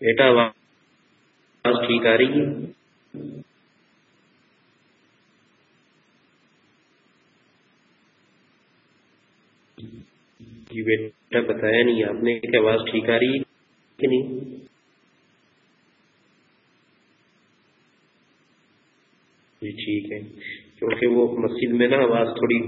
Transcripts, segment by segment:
بیٹا، آواز ٹھیک آ رہی ہے؟ جی بیٹا، بتایا نہیں، آپ نے کہ آواز ٹھیک آ رہی ہے کہ نہیں؟ جی ٹھیک ہے، کیونکہ وہ مسجد میں نا آواز تھوڑی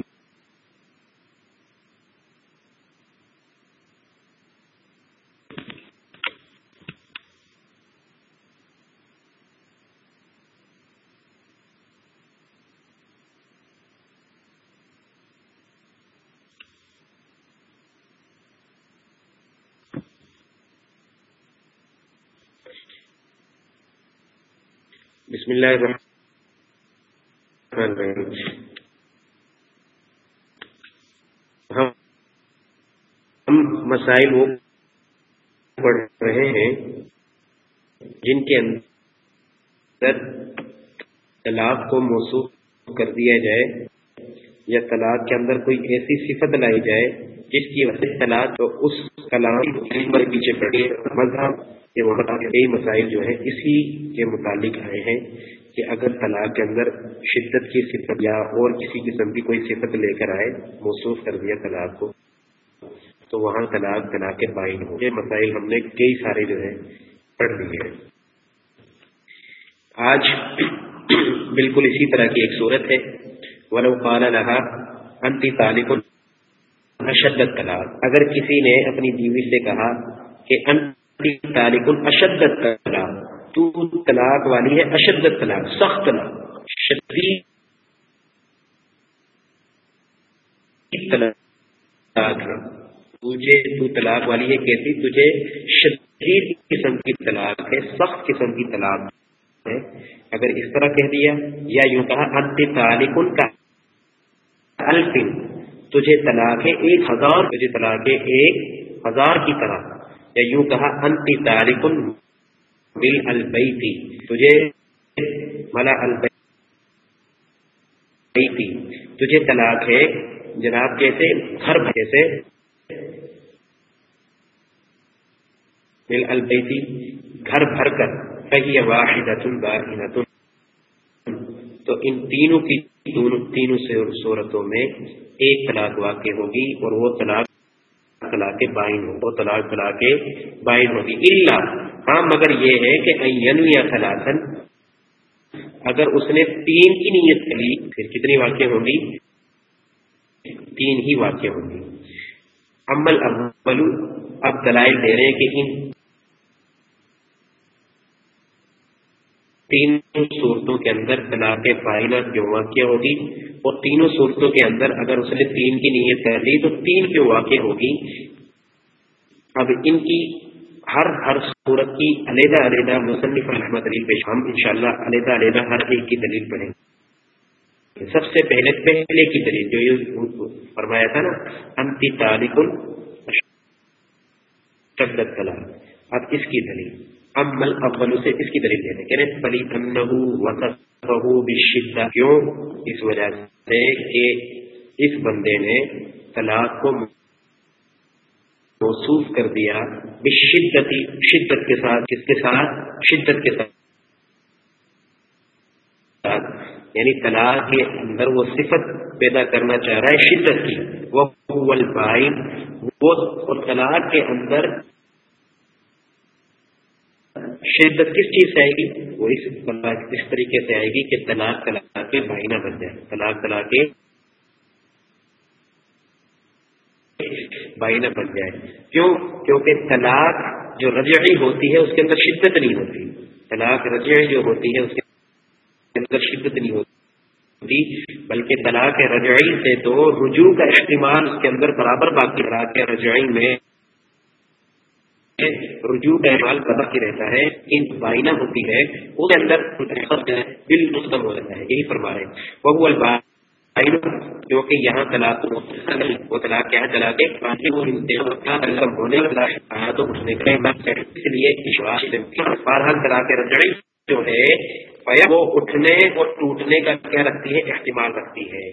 اللہ الرحمن الرحیم ہم مسائل وہ پڑھ رہے ہیں جن کے اندر طلاق کو موصوف کر دیا جائے یا طلاق کے اندر کوئی ایسی صفت لائی جائے جس کی وجہ سے طلاق تو اس کلام پر پیچھے پڑے مذہب کے کئی مسائل جو ہیں اسی کے متعلق آئے ہیں کہ اگر طلاق کے اندر شدت کی صفت یا اور کسی قسم کی کوئی صفت لے کر آئے، موصوف کر دیا طلاق کو، تو وہاں طلاق طلاق کے بائن ہو یہ مسائل ہم نے کئی سارے جو ہے پڑھ لیے ہیں۔ آج بالکل اسی طرح کی ایک صورت ہے۔ ولو قال لها انت طالب اشدت طلاق اگر کسی نے اپنی بیوی سے کہا کہ انت اشدت طلاق تو طلاق والی ہے اشدت طلاق سخت طلاق، شدید طلاق۔ تجھے تو طلاق والی ہے کیسی تجھے شدید قسم کی طلاق ہے، سخت قسم کی طلاق ہے۔ اگر اس طرح کہہ دیا، یا یوں کہا، انت طالب کا الفن تجھے طلاق ہے، ایک ہزار۔ تجھے طلاق ہے، ایک ہزار کی طرح یا یوں کہا انت طالب بل البیتی، تجھے ملا البیتی، تجھے طلاق ہے، جناب کیسے گھر کیسے بل البیتی، گھر بھر کر کہی واحد تو ان تینوں کی تینوں صورتوں میں ایک طلاق واقع ہوگی اور وہ طلاق طلاق بائن ہو وہ طلاق طلاق بائن ہوگی اللہ ہاں مگر یہ ہے کہ یا خلاصن اگر اس نے تین کی نیت کری پھر کتنی واقع ہوں گی؟ تین ہی واقع ہوں گی۔ عمل ابل اب دلائل دے رہے ہیں کہ ان تین صورتوں کے اندر طلاق فائنہ جو واقع ہوگی اور تینوں صورتوں کے اندر اگر اس نے تین کی نیت کر لی تو تین کیوں واقع ہوگی۔ اب ان کی ہر ہر صورت کی علیحدہ علیحدہ مصنف رحمت علی پیش ہم ان شاء اللہ علیحدہ علیحدہ ہر ایک کی دلیل پڑھیں گے۔ سب سے پہلے پہلے کی دلیل جو یہ فرمایا تھا نا، انتی تاریخ شدت کلام اب اس کی دلیل۔ امل اول سے اس کی دلیل دیتے کہنے پلی انہو بشدہ. کیوں؟ اس وجہ سے کہ اس بندے نے طلاق کو موصوف کر دیا بشدتی، شدت کے ساتھ، کس کے ساتھ؟ شدت کے ساتھ. یعنی طلاق کے اندر وہ صفت پیدا کرنا چاہ رہا ہے شدت کی. وہ وہ طلاق کے اندر شدت کس چیز سے آئے گی؟ وہ اس اس طریقے سے آئے گی کہ طلاق طلاق کے بائنا بن جائے۔ طلاق طلاق کے بائی نہ بن جائے۔ کیوں؟ کیونکہ طلاق جو رجعی ہوتی ہے اس کے اندر شدت نہیں ہوتی۔ طلاق رجعی جو ہوتی ہے اس کے اندر شدت نہیں ہوتی، بلکہ طلاق رجعی سے تو رجوع کا استعمال اس کے اندر برابر باقی طلاق رجعی میں ہے، رجوع کا احمال باقی رہتا ہے، ان بائنا ہوتی ہے اس کے اندر بل مستم ہو جاتا ہے، یہی فرما رہے وہ الباغ کیونکہ یہاں طلاق وہ طلاق کیا ہے ہونے تو اس نے کرے اس لیے بارہ طلاق رجعی جو ہے، وہ اٹھنے اور ٹوٹنے کا کیا رکھتی ہے، احتمال رکھتی ہے۔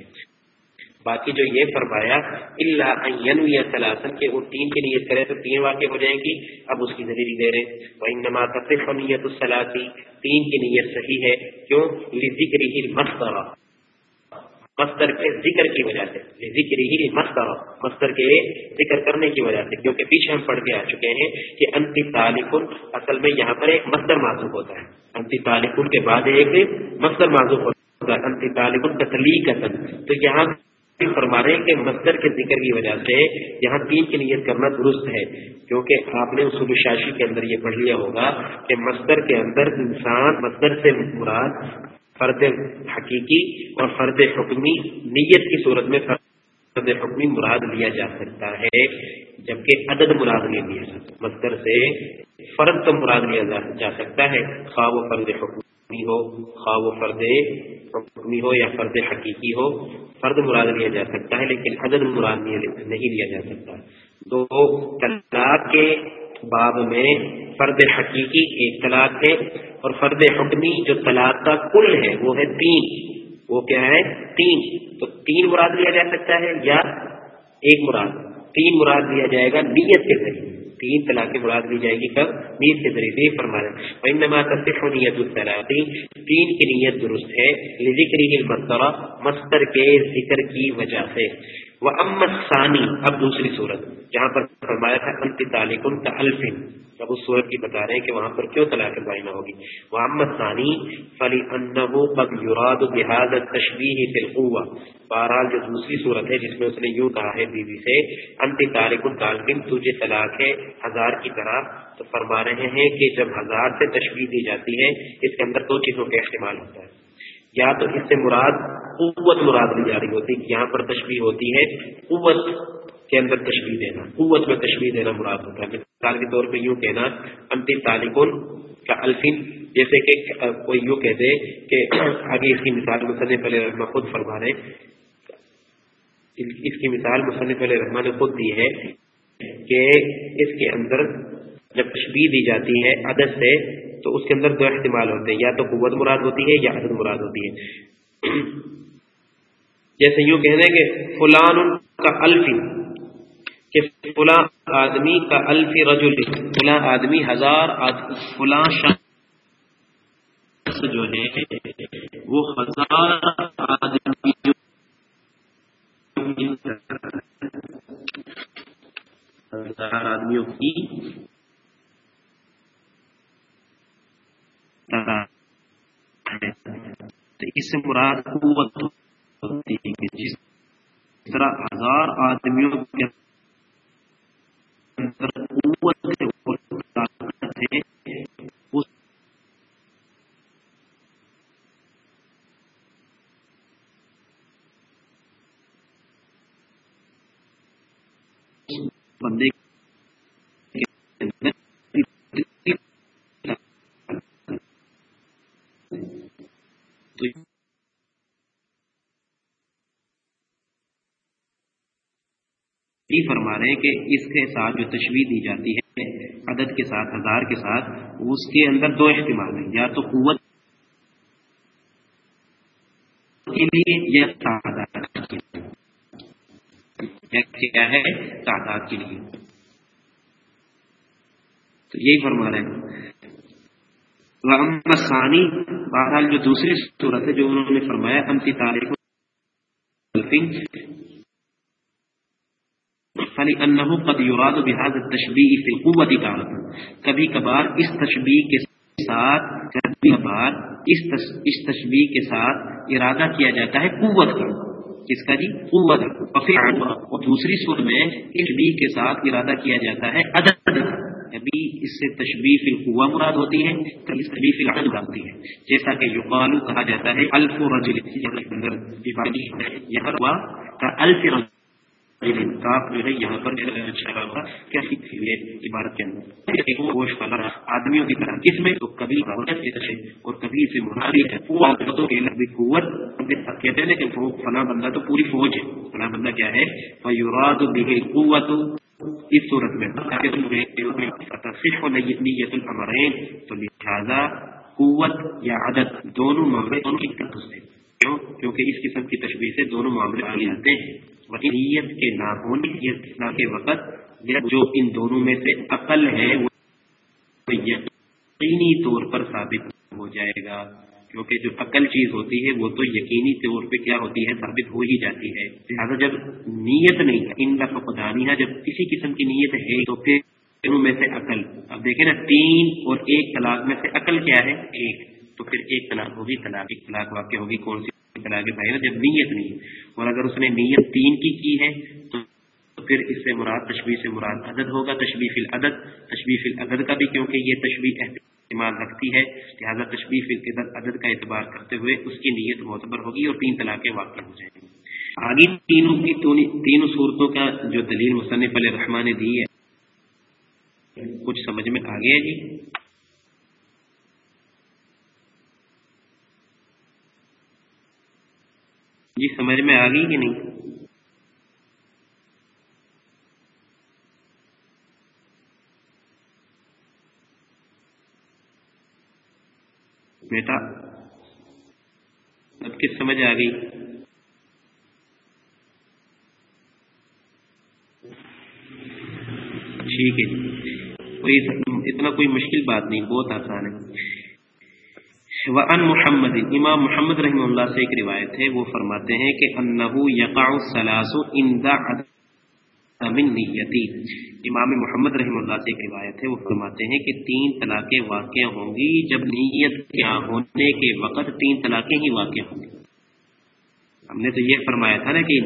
باقی جو یہ فرمایا اللہ یا سلاسن کے وہ تین کی نیت کرے تو تین واقع ہو جائیں گی، اب اس کی دلیل دے رہے۔ وہ انما تصف نیت السلاسی تین کی نیت صحیح ہے۔ کیوں؟ ذکر ہی مستر مستر کے ذکر کی وجہ سے۔ ذکر ہی مستر مستر کے ذکر کرنے کی وجہ سے۔ کیونکہ پیچھے ہم پڑھ کے آ چکے ہیں کہ انتی تعلق اصل میں یہاں پر ایک مستر معذوب ہوتا ہے۔ انتی تعلق کے بعد ایک مستر معذوب ہوتا ہے۔ انتی تعلق تخلیق تو یہاں فرما رہے ہیں کہ مصدر کے ذکر کی وجہ سے یہاں تین کی نیت کرنا درست ہے، کیونکہ آپ نے اصول شاشی کے اندر یہ پڑھ لیا ہوگا کہ مصدر کے اندر انسان، مصدر سے مراد فرد حقیقی اور فرد حکمی، نیت کی صورت میں فرد حکمی مراد لیا جا سکتا ہے، جبکہ عدد مراد نہیں لیا جاتا مصدر سے فرد تو مراد لیا جا سکتا ہے خواب و فرد حکمی ہو، خواہ وہ فرد حکمی ہو یا فرد حقیقی ہو، فرد مراد لیا جا سکتا ہے، لیکن عدد مراد نہیں لیا جا سکتا۔ تو طلاق کے باب میں فرد حقیقی ایک طلاق ہے اور فرد حکمی جو طلاق کا کل ہے، وہ ہے تین۔ وہ کیا ہے؟ تین۔ تو تین مراد لیا جا سکتا ہے یا ایک مراد؟ تین مراد لیا جائے گا نیت کے ذریعے۔ تین طلاق مراد لی جائے گی کب؟ نیت کے ذریعے فرمایا انما تصف نیت الطلاقی تین کی نیت درست ہے ذکر ہی مستر کے ذکر کی وجہ سے۔ وہ امت ثانی اب دوسری صورت، جہاں پر فرمایا تھا انت تعلق کا اب اس صورت کی بتا رہے ہیں کہ وہاں پر کیوں طلاق معینہ ہوگی۔ وہ محمد ثانی فلی قد یوراد بحاد تشبیح فلقوا بہرحال، جو دوسری صورت ہے، جس میں اس نے یوں کہا ہے بیوی بی سے انت طالق الطالبن تجھے طلاق ہے ہزار کی طرح۔ تو فرما رہے ہیں کہ جب ہزار سے تشبیح دی جاتی ہے، اس کے اندر دو چیزوں کا استعمال ہوتا ہے۔ یا تو اس سے مراد قوت مراد لی جا رہی ہوتی ہے یہاں پر تشبیح ہوتی ہے قوت کے اندر تشبیح دینا، قوت میں تشبیح دینا مراد ہوتا ہے۔ مثال کے طور پہ یوں کہنا، انتی تعلقن کا الفین، جیسے کہ کوئی یوں کہتے کہ آگے اس کی مثال مصنف علیہ رحمٰ خود فرما رہے اس کی مثال مصنف علیہ رحمٰ نے خود دی ہے کہ اس کے اندر جب تشبیح دی جاتی ہے عدد سے تو اس کے اندر دو احتمال ہوتے ہیں، یا تو قوت مراد ہوتی ہے یا عدد مراد ہوتی ہے۔ جیسے یوں کہنے کہ فلان کا الفی، کہ فلاں آدمی کا الف رجل، فلاں آدمی ہزار فلاں شخص جو ہے، وہ ہزار آدمی ہزار آدمیوں کی تو اس سے مراد قوت ہوتی ہے کہ جس طرح ہزار آدمیوں کے قوت سے رہے ہیں کہ اس کے ساتھ جو تشویح دی جاتی ہے، عدد کے ساتھ، ہزار کے ساتھ، اس کے اندر دو احتمال ہیں۔ یا تو قوت کے لیے یا تعداد کیا ہے؟ تعداد کے لیے۔ تو یہی فرما رہے ہیں۔ ثانی بہرحال جو دوسری صورت ہے جو انہوں نے فرمایا امتی تاریخ خالی انہو قد یراد بهذا التشبیح فی القوت تعالی کبھی کبھار اس تشبیح کے ساتھ کبھی کبھار اس اس تشبیح کے ساتھ ارادہ کیا جاتا ہے قوت کا کس کا جی قوت اور دوسری سر میں تشبیح کے ساتھ ارادہ کیا جاتا ہے عدد کبھی اس سے تشبیح فی القوا مراد ہوتی ہے کبھی اس تشبیح فی العدد مراد ہوتی ہے جیسا کہ یقالو کہا جاتا ہے الف رجل یہاں ہوا الف رجل جو ہے، یہاں پر اچھا عبارت کے اندر۔ گوشت والا آدمیوں کی طرح کس میں تو کبھی اور کبھی اسے منادی ہے قوت کہتے ہیں کہ فلاں بندہ تو پوری فوج ہے۔ فلاں بندہ کیا ہے؟ فیوراد قوت اس صورت میں نیت الامرین تو لہذا قوت یا عدد دونوں معاملے دونوں کی طرف سے۔ کیوں؟ کیونکہ اس قسم کی تشبیح سے دونوں معاملے آگے آتے ہیں۔ نیت کے نہ ہونے کے وقت جو ان دونوں میں سے عقل ہے وہ یقینی طور پر ثابت ہو جائے گا۔ کیونکہ جو عقل چیز ہوتی ہے، وہ تو یقینی طور پہ کیا ہوتی ہے، ثابت ہو ہی جاتی ہے۔ لہٰذا جب نیت نہیں ان لفقدانی جب کسی قسم کی نیت ہے، تو پھر میں سے عقل اب دیکھیں نا، تین اور ایک طلاق میں سے عقل کیا ہے؟ ایک۔ تو پھر ایک طلاق ہوگی، طلاق ایک طلاق واقع ہوگی، کون سی طلاق بھائی جب نیت نہیں ہے۔ اور اگر اس نے نیت تین کی کی ہے، تو پھر اس سے مراد تشبیح سے مراد عدد ہوگا تشبیح العدد۔ تشبیح العدد کا بھی کیونکہ یہ تشبیح احتمال رکھتی ہے، لہٰذا تشبیح عدد کا اعتبار کرتے ہوئے اس کی نیت معتبر ہوگی اور تین طلاقیں واقع ہو جائیں گی۔ آگے تینوں کی تینوں صورتوں کا جو دلیل مصنف علیہ رحمان نے دی ہے، کچھ سمجھ میں آ گیا جی؟ جی سمجھ میں آ گئی کہ نہیں؟ بیٹا، اب کس سمجھ آ گئی ٹھیک ہے، کوئی اتنا کوئی مشکل بات نہیں، بہت آسان ہے۔ وان محمد، امام محمد رحم اللہ سے ایک روایت ہے، وہ فرماتے ہیں کہ انہو یقع عند من نیتی امام محمد رحم اللہ سے ایک روایت ہے، وہ فرماتے ہیں کہ تین طلاقیں واقع ہوں گی، جب نیت کیا ہونے کے وقت تین طلاقیں ہی واقع ہوں گی۔ ہم نے تو یہ فرمایا تھا نا کہ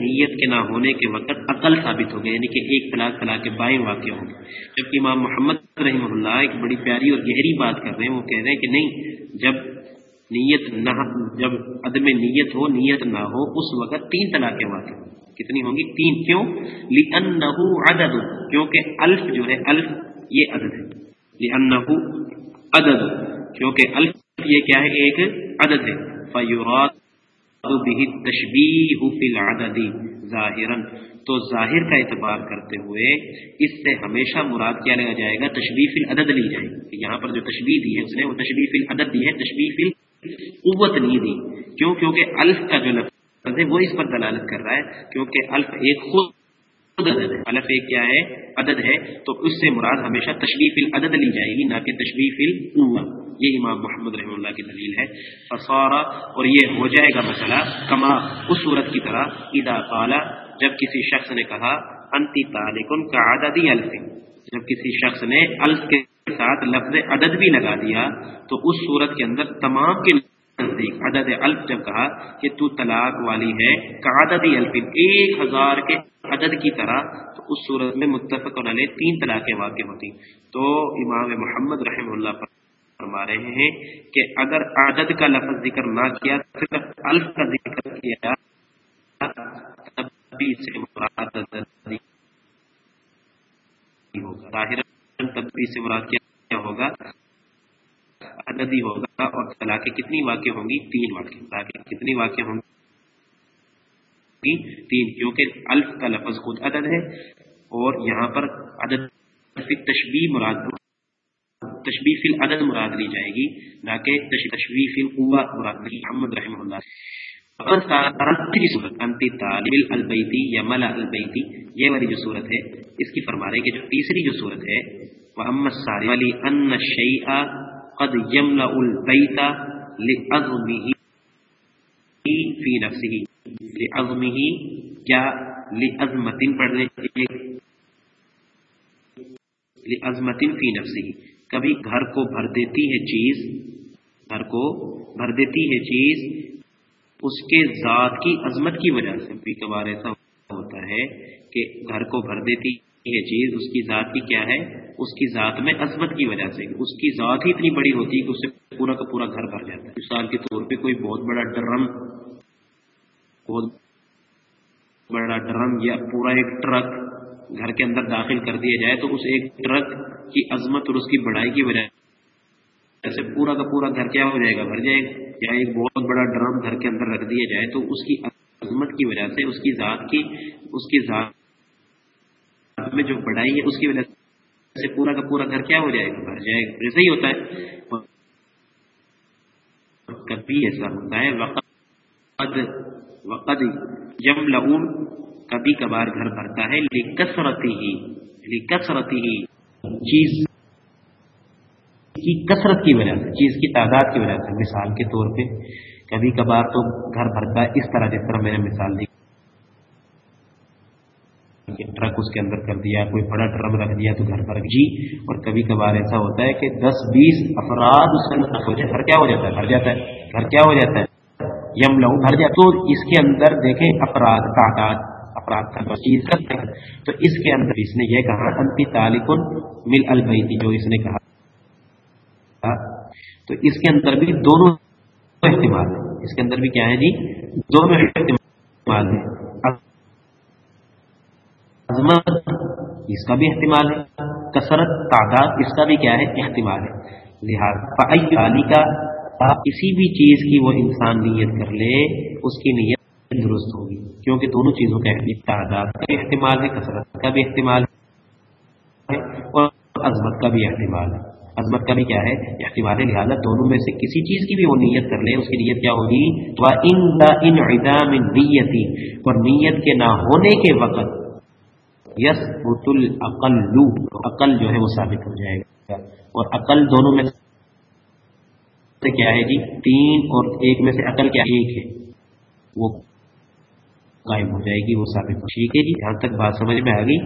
نیت کے نہ ہونے کے وقت عقل ثابت ہو گیا یعنی کہ ایک طلاق طلاق بائیں واقع ہوں گے۔ جبکہ امام محمد رحم اللہ ایک بڑی پیاری اور گہری بات کر رہے ہیں، وہ کہہ رہے ہیں کہ نہیں، جب نیت نہ، جب عدم نیت ہو، نیت نہ ہو، اس وقت تین طلاقیں واقع ہوں کتنی ہوں گی؟ تین۔ کیوں؟ لِأَنَّهُ عدد۔ کیونکہ الف جو ہے، الف یہ عدد ہے۔ لِأَنَّهُ عدد۔ کیونکہ الف یہ کیا ہے؟ ایک عدد ہے۔ فَيُرَادُ بِهِ التَّشْبِيهُ فِي الْعَدَدِ تو ظاہر کا اعتبار کرتے ہوئے اس سے ہمیشہ مراد کیا لگا جائے گا؟ تشبیح فی العدد لی جائے۔ گی یہاں پر جو تشبیح دی ہے، اس نے وہ تشبیح فی العدد دی ہے، تشبیح فی قوت نہیں دی۔ کیوں؟ کیونکہ الف کا جو لفظ ہے، وہ اس پر دلالت کر رہا ہے، کیونکہ الف ایک خود عدد ہے۔ الف ایک کیا ہے؟ عدد ہے۔ تو اس سے مراد ہمیشہ تشریف العدد لی جائے گی، نہ کہ تشریف العوا یہ امام محمد رحم اللہ کی دلیل ہے۔ فصارا اور یہ ہو جائے گا مسئلہ کما، اس صورت کی طرح ادا پالا جب کسی شخص نے کہا، انتی تالکن کا عددی الف۔ جب کسی شخص نے الف کے ساتھ لفظ عدد بھی لگا دیا، تو اس صورت کے اندر تمام کے نزدیک عدد الف جب کہا کہ تو طلاق والی ہے، کا عدد الف۔ ایک ہزار کے عدد کی طرح، تو اس صورت میں متفق علیہ تین طلاقیں واقع ہوتی تو امام محمد رحم اللہ پر فرما رہے ہیں کہ اگر عدد کا لفظ ذکر نہ کیا صرف الف کا ذکر کیا تب بھی سے مراد ہوگا۔ ظاہر تب بھی سے مراد کیا ہوگا؟ عددی ہوگا اور طلاقیں کتنی واقع ہوں گی؟ تین واقع۔ طلاقیں کتنی واقع ہوں گی؟ تین۔ کیونکہ الف کا لفظ خود عدد ہے اور یہاں پر عدد تشبیح مراد تشبیح فی العدد مراد لی جائے گی، نہ کہ تشبیح فی القوہ مراد لی محمد رحمہ اللہ۔ صورت، انتی طالب البیتی یا ملا البیتی، یہ والی جو صورت ہے، اس کی فرما رہے کہ جو تیسری جو صورت ہے وہ امت ساری والی ان شیعہ قد يملا البيت لعظمه في نفسه۔ لعظمه کیا؟ لعظمت پڑھنے لعظمت فی نفسه۔ کبھی گھر کو بھر دیتی ہے چیز، گھر کو بھر دیتی ہے چیز، اس کے ذات کی عظمت کی وجہ سے۔ بھی کبھار ایسا ہوتا ہے کہ گھر کو بھر دیتی یہ چیز، اس کی ذات کی کیا ہے؟ اس کی ذات میں عظمت کی وجہ سے۔ اس کی ذات ہی اتنی بڑی ہوتی ہے کہ اس سے پورا کا پورا گھر بھر جاتا ہے۔ مثال کے طور پہ کوئی بہت بڑا ڈرم، بہت بڑا ڈرم یا پورا ایک ٹرک گھر کے اندر داخل کر دیا جائے تو اس ایک ٹرک کی عظمت اور اس کی بڑائی کی وجہ سے پورا کا پورا گھر کیا ہو جائے گا، بھر جائے گا۔ یا ایک بہت بڑا ڈرم گھر کے اندر رکھ دیا جائے تو اس کی عظمت کی وجہ سے اس کی ذات کی، اس کی ذات میں جو بڑھائی ہے اس کی وجہ سے پورا کا پورا گھر کیا ہو جائے گا، بھر جائے گا۔ ہی ہوتا ہے۔ کبھی ایسا ہوتا ہے۔ وقت وقد جم کبھی کبھار گھر بھرتا ہے کسرتی ہی کسرتی ہی چیز کی کثرت کی وجہ سے، چیز کی تعداد کی وجہ سے، مثال کے طور پہ کبھی کبھار تو گھر بھرتا ہے، اس طرح جس طرح میں نے مثال دی۔ ٹرک اس کے اندر کر دیا، کوئی بڑا ڈرم رکھ دیا تو گھر پر۔ جی اور کبھی کبھار ایسا ہوتا ہے کہ دس بیس افراد اس کے اندر گھر کیا ہو جاتا ہے؟ بھر جاتا ہے، گھر کیا ہو جاتا ہے؟ یم لہو بھر جاتا تو اس کے اندر دیکھیں، افراد، تعداد۔ افراد کا چیز کرتے تو اس کے اندر اس نے یہ کہا، انتی تعلق مل البیتی جو اس نے کہا۔ تو اس کے اندر بھی دونوں احتمال ہے اس کے اندر بھی کیا ہے جی؟ دونوں احتمال ہے عظمت اس کا بھی احتمال ہے، کثرت، تعداد اس کا بھی کیا ہے؟ احتمال ہے۔ لہٰذا علی کا کسی بھی چیز کی وہ انسان نیت کر لے، اس کی نیت درست ہوگی۔ کیونکہ دونوں چیزوں کا تعداد کا بھی احتمال ہے، کثرت کا بھی احتمال ہے، اور عظمت کا بھی احتمال ہے۔ عظمت کا بھی کیا ہے؟ احتمال لہٰذا دونوں میں سے کسی چیز کی بھی وہ نیت کر لے اس کی نیت کیا ہوگی؟ ان نیتی، اور نیت کے نہ ہونے کے وقت یس بت العقل، عقل جو ہے وہ ثابت ہو جائے گا۔ اور عقل دونوں میں سے کیا ہے جی؟ تین اور ایک میں سے عقل کیا ایک ہے۔ وہ قائم ہو جائے گی، وہ ثابت ٹھیک ہے جی یہاں تک بات سمجھ میں آ گئی۔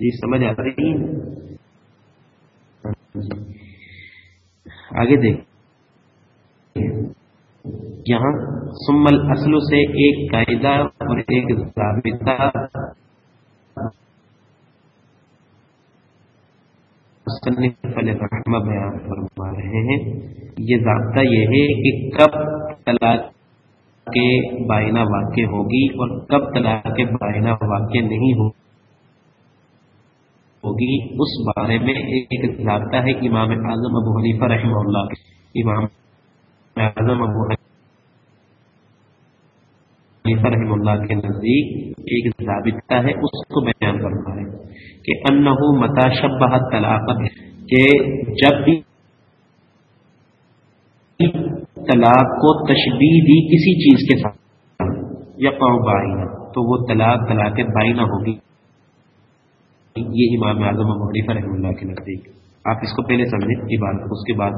جی سمجھ آ رہی آگے دیکھ یہاں سمل اصل سے ایک قاعدہ اور ایک ضابطہ۔ رحمہ بیان فرما رہے ہیں۔ یہ ضابطہ یہ ہے کہ کب طلاق کے بائنا واقع ہوگی اور کب طلاق کے بائنا واقع نہیں ہوگی۔ اس بارے میں ایک ضابطہ ہے امام اعظم ابو حلیفہ رحمہ اللہ امام اعظم ابو حلیفہ رحم اللہ کے نزدیک ایک ضابطہ ہے، اس کو بیان کرنا ہے کہ انہو متاشبہ طلاق کہ جب بھی طلاق کو تشبیح دی کسی چیز کے ساتھ یا پاؤ بائنا تو وہ طلاق طلاق بائنا ہوگی۔ یہ امام اعظم حلیفہ رحم اللہ کے نزدیک۔ آپ اس کو پہلے سمجھیں، یہ بات، اس کے بعد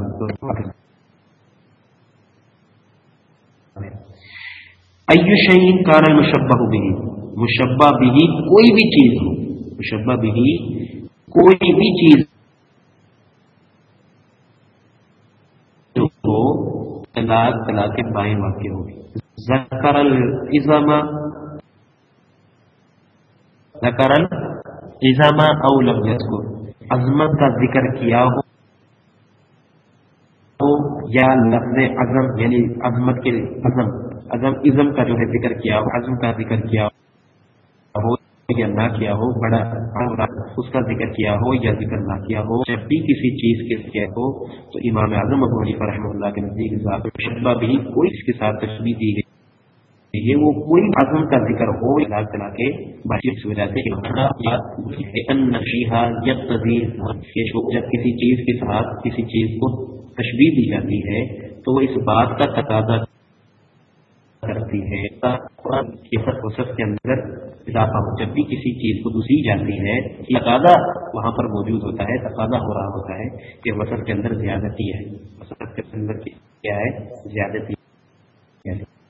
ایو شعین کار مشبہ بھی مشبہ بھی کوئی بھی چیز ہو مشبہ بھی کوئی بھی چیز ہو طلاق طلاق کے بائیں واقع ہوگی. ذکر الزامہ ذکر الزامہ او لم کو عظمت کا ذکر کیا ہو؟ یا لفظ عظم یعنی عظمت کے عظم عزم ازم کا جو ہے ذکر کیا ہو، عزم کا ذکر کیا ہو، یا نہ کیا ہو، بڑا اس کا ذکر کیا ہو یا ذکر نہ کیا ہو، جب بھی کسی چیز کے ذکر ہو، تو امام اعظم ابو علی رحمہ اللہ کے نزدیک شبہ بھی کوئی اس کے ساتھ تشبیح دی گئی۔ یہ وہ کوئی عزم کا ذکر ہو علاج چلا کے باشر کی وجہ سے جب کسی چیز کے ساتھ کسی چیز کو تشبیح دی جاتی ہے، تو وہ اس بات کا تقاضا کرتی ہے وسط کے اندر اضافہ ہو، جب بھی کسی چیز کو دوسری جاتی ہے، تقاضا وہاں پر موجود ہوتا ہے، تقاضا ہو رہا ہوتا ہے کہ وسط کے اندر زیادتی ہے وسط کے اندر کیا ہے، زیادتی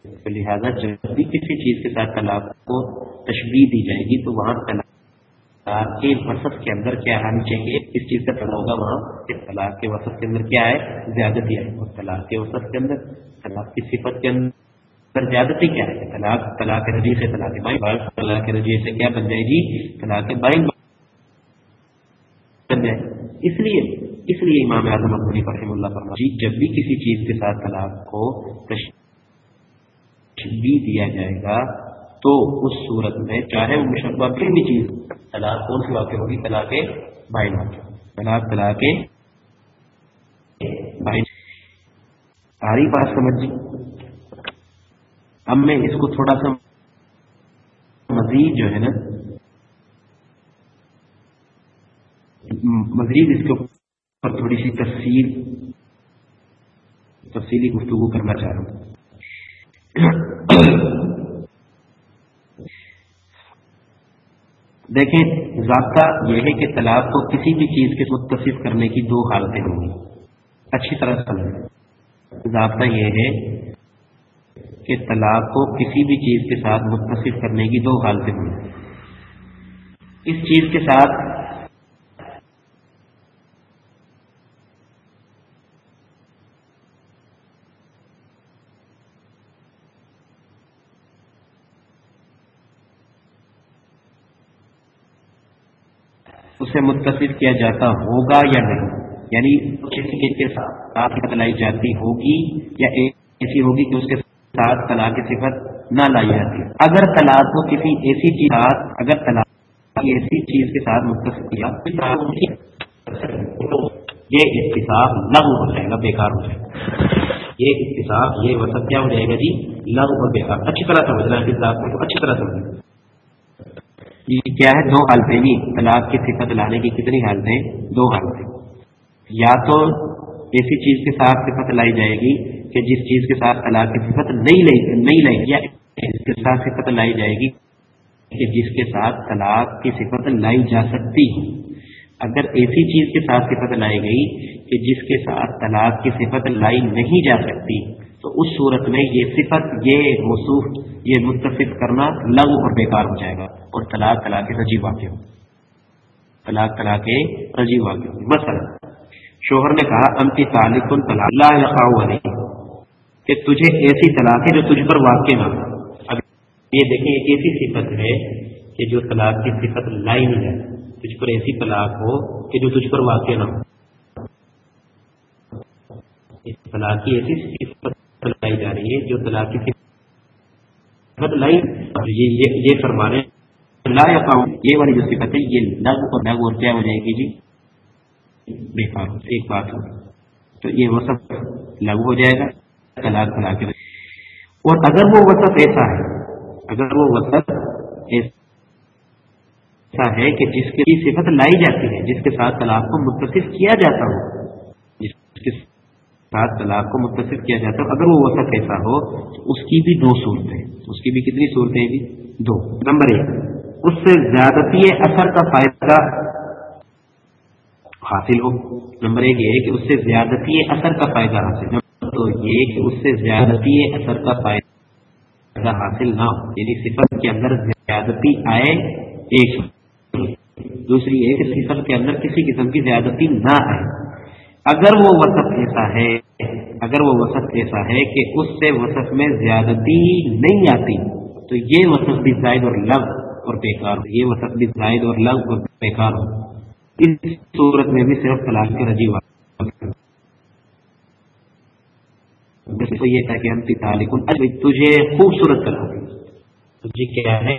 لہٰذا جب بھی کسی چیز کے ساتھ طلاق کو تشبیح دی جائے گی تو وہاں طلاق کے وسط کے اندر کیا آنی چاہیے اس چیز کا پڑا ہوگا؟ وہاں طلاق کے وسط کے اندر کیا ہے؟ زیادتی ہے. اور طلاق کے وسط کے اندر، طلاق کی صفت کے اندر زیادتی کیا ہے؟ طلاق طلاق رجی سے طلاق بائیں بار، طلاق رجی سے کیا بن جائے گی؟ طلاق بائیں بن جائے اس لیے اس لیے امام اعظم ابنی فرحم اللہ فرما جی جب بھی کسی چیز کے ساتھ طلاق کو تشبیح دیا جائے گا، تو اس صورت میں چاہے وہ مشبہ پھر بھی چیز طلاق، کون سی واقع ہوگی؟ طلاق بائیں واقع طلاق طلاق بائیں ساری بات سمجھ۔ اب میں اس کو تھوڑا سا مزید جو ہے نا، مزید اس کو پر تھوڑی سی تفصیل، تفصیلی گفتگو کرنا چاہ رہا ہوں۔ دیکھیں، ضابطہ یہ ہے کہ طلاق کو کسی بھی چیز کے متصف کرنے کی دو حالتیں ہوں گی۔ اچھی طرح سمجھ ضابطہ یہ ہے کہ طلاق کو کسی بھی چیز کے ساتھ متصف کرنے کی دو حالتیں ہوں۔ گی اس چیز کے ساتھ اسے متصف کیا جاتا ہوگا یا نہیں؟ یعنی کسی کے ساتھ لائی جاتی ہوگی یا ایسی ہوگی کہ اس کے ساتھ طلاق کی صفت نہ لائی جاتی۔ اگر طلاق کو کسی ایسی چیز اگر طلاق ایسی چیز کے ساتھ متصف کیا یہ اتفاق لغو ہو جائے گا، بیکار ہو جائے گا۔ یہ اتفاق، یہ وسط کیا ہو جائے گا جی؟ لغو اور بیکار۔ اچھی طرح سمجھنا ہے، اچھی طرح سمجھنا یہ کیا ہے؟ دو حالتیں طلاق کی صفت لانے کی کتنی حالتیں دو حالتیں۔ یا تو ایسی چیز کے ساتھ صفت لائی جائے گی کہ جس چیز کے ساتھ طلاق کی صفت نہیں نہیں لائے گی یا اس کے ساتھ صفت لائی جائے گی کہ جس کے ساتھ طلاق کی صفت لائی جا سکتی ہے۔ اگر ایسی چیز کے ساتھ صفت لائی گئی کہ جس کے ساتھ طلاق کی صفت لائی نہیں جا سکتی، تو اس صورت میں یہ صفت، یہ موصوف، یہ متفق کرنا لغو اور بیکار ہو جائے گا۔ اور طلاق طلاق رجی واقع ہو طلاق طلاق رجی واقع ہو مثلا، شوہر نے کہا ام کی تعلق طلاق، لا ہوا نہیں کہ تجھے ایسی طلاق ہے جو تجھ پر واقع نہ ہو۔ اب یہ دیکھیں، ایک ایسی صفت ہے کہ جو طلاق کی صفت لائی نہیں جائے تجھ پر ایسی طلاق ہو کہ جو تجھ پر واقع نہ ہو۔ طلاق کی ایسی صفت لائی جا رہی ہے جو طلاق کی یہ فرمانے لا یہ والی جو صفت ہے یہ لگ اور لگ اور کیا ہو جائے گی جی بیکار ایک بات ہو تو یہ وسط لگو ہو جائے گا. طلاق طلاق اور اگر وہ وسط ایسا ہے، اگر وہ وسط ایسا ہے کہ جس کی صفت لائی جاتی ہے، جس کے ساتھ طلاق کو متصف کیا جاتا ہو، جس کے ساتھ طلاق کو متصف کیا جاتا ہے اگر وہ وسط ایسا ہو، تو اس کی بھی دو صورتیں اس کی بھی کتنی صورتیں بھی جی؟ دو. نمبر ایک. اس سے زیادتی اثر کا فائدہ حاصل ہو۔ نمبر ایک یہ ہے کہ اس سے زیادتی اثر کا فائدہ حاصل ہو، تو یہ کہ اس سے زیادتی اثر کا فائدہ حاصل نہ ہو یعنی صفت کے اندر زیادتی آئے ایک۔ دوسری ایک صفت کے اندر کسی قسم کی زیادتی نہ آئے۔ اگر وہ وسط ایسا ہے، اگر وہ وسط ایسا ہے کہ اس سے وسط میں زیادتی نہیں آتی، تو یہ وسط بھی زائد اور لگ اور بیکار ہو۔ یہ وسط بھی زائد اور لگ اور بیکار ہو۔ اس صورت میں بھی صرف طلاق کے رجیو تو یہ تھا کہ ہم تعلق تجھے خوبصورت طلاق تجھے کیا ہے؟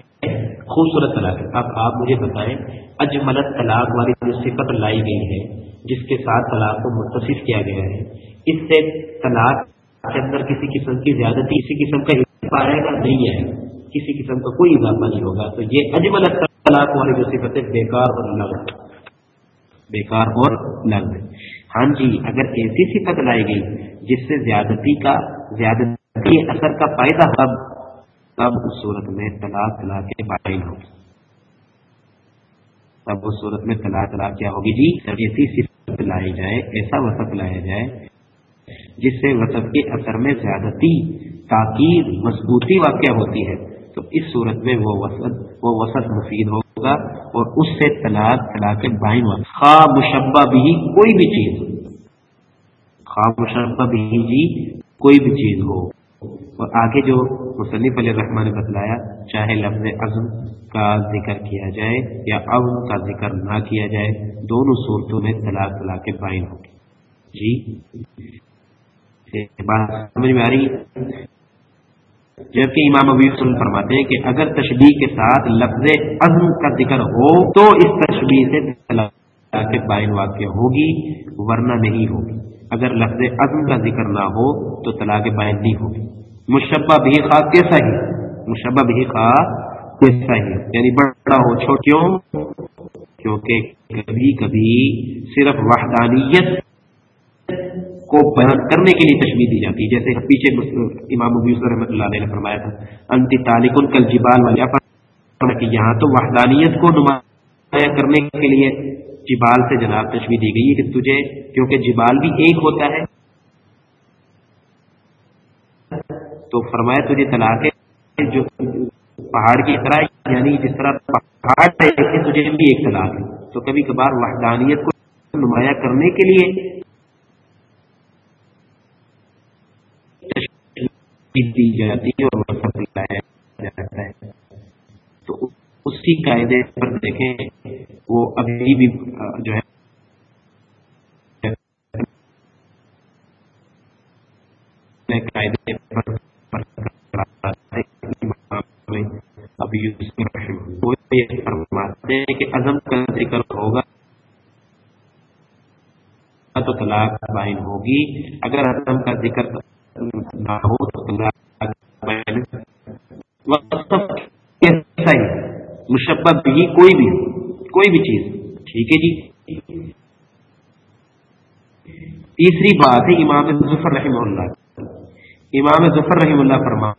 خوبصورت طلاق اب آپ مجھے بتائیں، اجملت طلاق والی جو صفت لائی گئی ہے، جس کے ساتھ طلاق کو متصف کیا گیا ہے، اس سے طلاق کے اندر کسی قسم کی زیادتی، کسی قسم کا حصہ آئے گا؟ نہیں ہے کسی قسم کا کوئی اضافہ نہیں ہوگا۔ تو یہ اجمل طلاق والی جو صفتیں بیکار اور لگ بیکار اور لگ ہاں جی اگر ایسی صفت لائی گئی جس سے زیادتی کا، زیادتی اثر کا فائدہ تب تب اس صورت میں طلاق طلاق کے بارے ہوگی۔ تب اس صورت میں طلاق طلاق کیا ہوگی جی؟ ایسی صفت لائی جائے، ایسا وسط لایا جائے جس سے وسط کے اثر میں زیادتی، تاکید، مضبوطی واقع ہوتی ہے۔ تو اس صورت میں وہ وسط وہ وسط مفید ہوگا اور اس سے طلاق طلاق بائن خواہ مشبہ بھی کوئی بھی چیز خواہ مشبہ بھی جی کوئی بھی چیز ہو۔ اور آگے جو مصنف علیہ رحمان نے بتلایا، چاہے لفظ عزم کا ذکر کیا جائے یا اب کا ذکر نہ کیا جائے، دونوں صورتوں میں طلاق طلاق کے بائن ہوگی جی بات سمجھ میں آ رہی ہے؟ جبکہ امام ابی سن فرماتے ہیں کہ اگر تشبیح کے ساتھ لفظ عزم کا ذکر ہو تو اس تشبیح سے بائن واقع ہوگی، ورنہ نہیں ہوگی۔ اگر لفظ عزم کا ذکر نہ ہو تو طلاق بائن نہیں ہوگی۔ مشبہ بھی خواہ کیسا ہی مشبہ بھی خواہ کیسا ہی یعنی بڑا ہو چھوٹیوں کیونکہ کبھی کبھی صرف وحدانیت کو بیان کرنے کے لیے تشمیح دی جاتی ہے۔ جیسے پیچھے امام ابیوس رحمۃ اللہ علیہ نے فرمایا تھا، انتی تعلق کل جبال والی کہ یہاں تو وحدانیت کو نمایاں کرنے کے لیے جبال سے جناب تشمیح دی گئی ہے کہ تجھے، کیونکہ جبال بھی ایک ہوتا ہے۔ تو فرمایا تجھے طلاق جو پہاڑ کی طرح یعنی جس طرح پہاڑ ہے تجھے بھی ایک طلاق ہے۔ تو کبھی کبھار وحدانیت کو نمایاں کرنے کے لیے دی جاتی ہے اور جاتا ہے۔ تو اسی قاعدے پر دیکھیں، وہ ابھی بھی جو ہے۔ قاعدے پر ابھی فرماتے ہیں کہ عزم کا ذکر ہوگا۔ تو طلاق بائن ہوگی۔ اگر عزم کا ذکر مشبہ بھی کوئی بھی کوئی بھی چیز ٹھیک ہے جی تیسری بات ہے امام ظفر رحمہ اللہ امام ظفر رحمہ اللہ فرما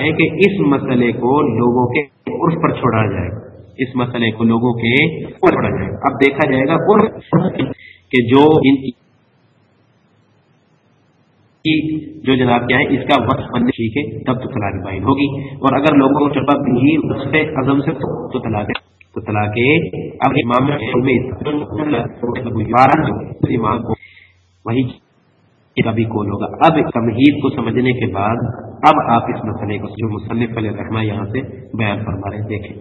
ہیں کہ اس مسئلے کو لوگوں کے عرف پر چھوڑا جائے۔ اس مسئلے کو لوگوں کے چھوڑا جائے۔ اب دیکھا جائے گا عرف کہ جو ان کی جو جناب کیا ہے، اس کا وقت بننے ٹھیک ہے، تب تو طلاق بائن ہوگی۔ اور اگر لوگوں کو چپا بھی اس پہ عزم سے تو طلاق تو طلاق اب امام امام کو وہی کبھی کون ہوگا۔ اب تمہید کو سمجھنے کے بعد، اب آپ اس مسئلے کو جو مصنف علیہ رحمہ یہاں سے بیان فرما رہے دیکھیں۔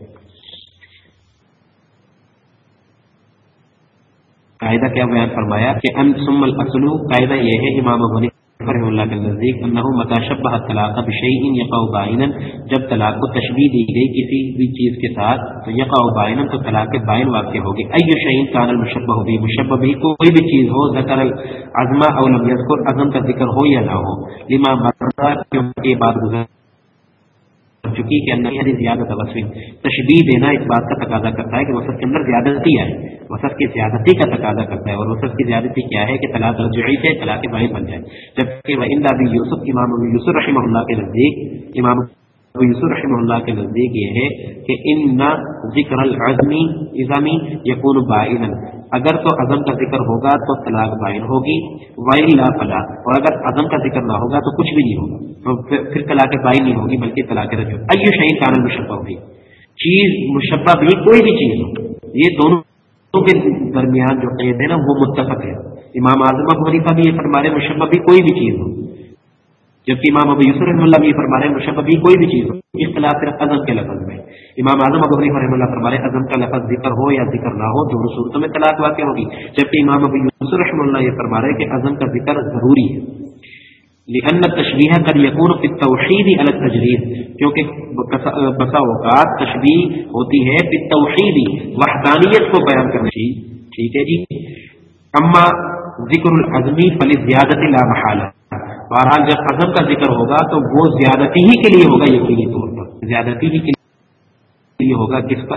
قاعدہ کیا بیان فرمایا کہ ان سم الاسلو قاعدہ یہ ہے، امام ابنی رحمہ اللہ کے نزدیک انہو متا شبہ طلاق بشیئن یقع بائنا جب طلاق کو تشبیح دی گئی کسی بھی چیز کے ساتھ، تو یقع بائنا تو طلاق بائن واقع ہوگی۔ ایو شیئن کان المشبہ بھی مشبہ بھی کوئی بھی چیز ہو، ذکر العظمہ او لم یذکر، عظم کا ذکر ہو یا نہ ہو۔ لما مرضا کیونکہ یہ گزر گزر چکی کہ اندر یعنی زیادہ توسوی تشبیح دینا اس بات کا تقاضا کرتا ہے کہ وسط کے اندر زیادتی ہے۔ وسط کی زیادتی کا تقاضا کرتا ہے اور وسط کی زیادتی کیا ہے کہ طلاق رجعی سے طلاق باہر بن جائے۔ جبکہ وہ اندا یوسف، امام یوسف رحمہ اللہ کے نزدیک، امام یوسف رحمہ اللہ کے نزدیک یہ ہے کہ ان نہ ذکر العظمی اظامی یقون باعن اگر تو عزم کا ذکر ہوگا تو طلاق بائن ہوگی وائی لا فلا اور اگر عزم کا ذکر نہ ہوگا تو کچھ بھی نہیں ہوگا۔ تو پھر طلاق بائن نہیں ہوگی، بلکہ طلاق رجوع۔ ایو شہید کان مشبہ ہوگی چیز مشبہ بھی، کوئی بھی چیز ہو۔ یہ دونوں کے درمیان جو قید ہے نا، وہ متفق ہے۔ امام اعظم ابو حنیفہ بھی یہ فرما رہے مشبہ بھی کوئی بھی چیز ہو۔ جبکہ امام ابو یوسف رحم اللہ یہ فرما رہے مشبہ کوئی بھی چیز ہو اختلاف صرف عزم کے لفظ میں۔ امام اعظم ابو حنیفہ رحم اللہ فرما رہے عزم کا لفظ ذکر ہو یا ذکر نہ ہو دونوں صورتوں میں طلاق واقع ہوگی۔ جبکہ امام ابو یوسف رحم اللہ یہ فرما رہے کہ عزم کا ذکر ضروری ہے۔ لأن تشبیہ کر یقون فی توحید الگ تجرید کیونکہ بسا اوقات تشبیح ہوتی ہے فی توحید وحدانیت کو بیان کرنے کی۔ ٹھیک ہے جی۔ اما ذکر العظمی فلی زیادت لا محالہ۔ بہرحال جب عزم کا ذکر ہوگا تو وہ زیادتی ہی کے لیے ہوگا یقینی طور پر۔ زیادتی ہی کے لیے ہوگا کس کا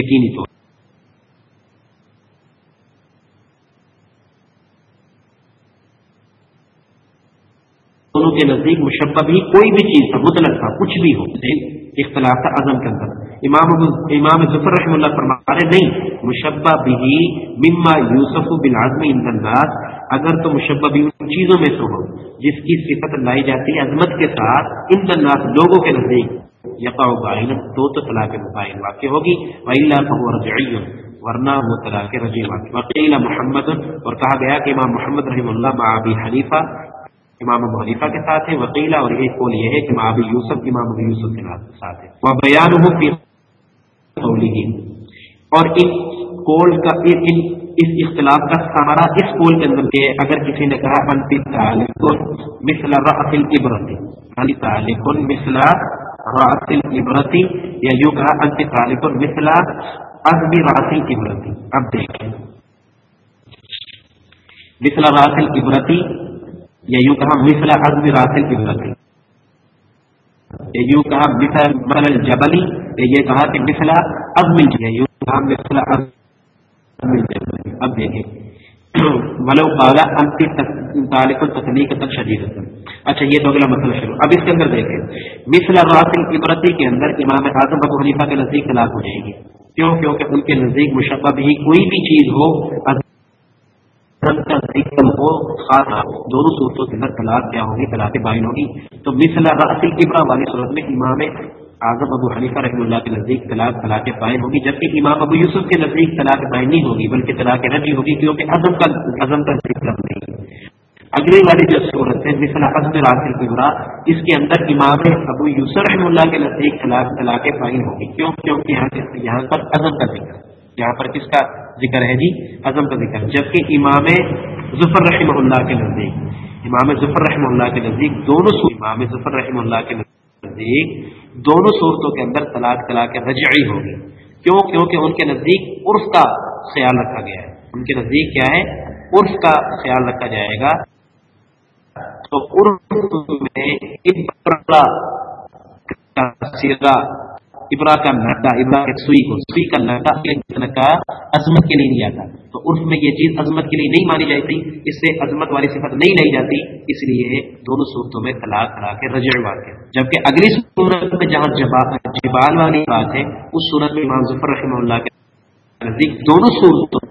یقینی طور دونوں کے نزدیک مشبہ بھی کوئی بھی چیز تھا مطلق تھا کچھ بھی ہو۔ اختلاف تھا عزم کے اندر۔ امام امام ظفر رحم اللہ فرما رہے نہیں، مشبہ بھی مما یوسف بن عزم انداز اگر تو مشبہ بھی ان چیزوں میں سے ہو، جس کی صفت لائی جاتی ہے عظمت کے ساتھ ان الناس لوگوں کے نزدیک۔ یقا بائن تو تو طلاق مبائن واقع ہوگی، وَإِلَّا ورنہ وہ طلاق رجی واقع وقیل محمد، اور کہا گیا کہ امام محمد رحم اللہ مع ابی حنیفہ امام ابو حنیفہ کے ساتھ ہے وکیلا اور ایک قول یہ ہے کہ ابی یوسف، امام ابو یوسف کے ساتھ ہے۔ وہ بیان ہو اور ان قول کا ان اس اختلاف کا سہارا اس قول کے اندر کے اگر کسی نے کہا انتی تعلق مثل رأس العبرتی انتی تعلق مثل رأس العبرتی یا یوں کہا انتی تعلق مثل عزم رأس العبرتی اب دیکھیں۔ مثل رأس العبرتی یا یوں کہا مثلا عزم راسل کی غلطی یا یوں کہا مثلا جبلی یا یہ کہا کہ مثلا عزم یا یوں کہا مثلا اب دیکھیں۔ ولو قالا بالا تعلق تکنیک تک شدید اچھا یہ تو اگلا مسئلہ شروع۔ اب اس کے اندر دیکھیں۔ مثلا راسل عبرتی کے اندر امام اعظم ابو حنیفہ کے نزدیک طلاق ہو جائے گی۔ کیوں؟ کیونکہ ان کے نزدیک مشبہ بھی کوئی بھی چیز ہو ہو خاص دونوں صورتوں کے اندر طلاق کیا ہوگی، طلاق بائن ہوگی۔ تو مثلا راسل ابرا والی صورت میں امام اعظم ابو حنیفہ رحم اللہ کے نزدیک طلاق طلاق قائم ہوگی، جبکہ امام ابو یوسف کے نزدیک طلاق قائم نہیں ہوگی، بلکہ طلاق رجی ہوگی، کیونکہ عزم کا عزم کا ذکر نہیں۔ اگلی والی جو صورت ہے، مثل عزم راسل قبرا اس کے اندر امام ابو یوسف رحم اللہ کے نزدیک طلاق طلاق قائم ہوگی۔ کیوں؟ کیونکہ یہاں یہاں پر عزم کا ذکر۔ یہاں پر کس کا ذکر ہے جی عزم کا ذکر۔ جبکہ امام ظفر رحم اللہ کے نزدیک، امام ظفر رحم اللہ کے نزدیک دونوں امام ظفر رحم اللہ کے نزدیک دونوں صورتوں کے اندر طلاق طلاق رجعی ہوگی کیوں؟ کیونکہ ان کے نزدیک عرف کا خیال رکھا گیا ہے۔ ان کے نزدیک کیا ہے؟ عرف کا خیال رکھا جائے گا۔ تو عرف میں ابرا کا نڈا ابرا سوئی کو، سوئی کا نڈا کا عظمت کے لیے نہیں آتا۔ تو عرف میں یہ چیز عظمت کے لیے نہیں مانی جاتی، اس سے عظمت والی صفت نہیں لی جاتی، اس لیے دونوں صورتوں میں طلاق کرا کے رجع واقع جبکہ اگلی صورت میں جہاں جبال والی بات ہے، اس صورت میں امام ظفر رحمہ اللہ کے نزدیک دونوں صورتوں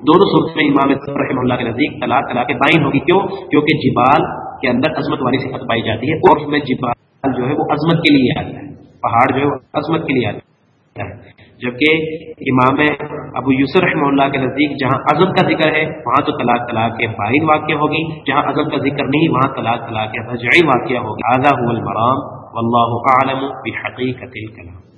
دونوں صورت میں امام ظفر رحمہ اللہ کے نزدیک طلاق کرا کے بائن ہوگی۔ کیوں؟ کیونکہ جبال کے اندر عظمت والی صفت پائی جاتی ہے عرف میں جبال جو ہے وہ عظمت کے لیے آتا ہے۔ پہاڑ جو ہے عظمت کے لیے آتا ہے جبکہ امام ابو یوسف رحمہ اللہ کے نزدیک جہاں عزم کا ذکر ہے، وہاں تو طلاق طلاق کے بائن واقع ہوگی۔ جہاں عزم کا ذکر نہیں، وہاں طلاق طلاق کے رجعی واقعہ ہوگی آزا المرام، واللہ اعلم بحقیقت الکلام۔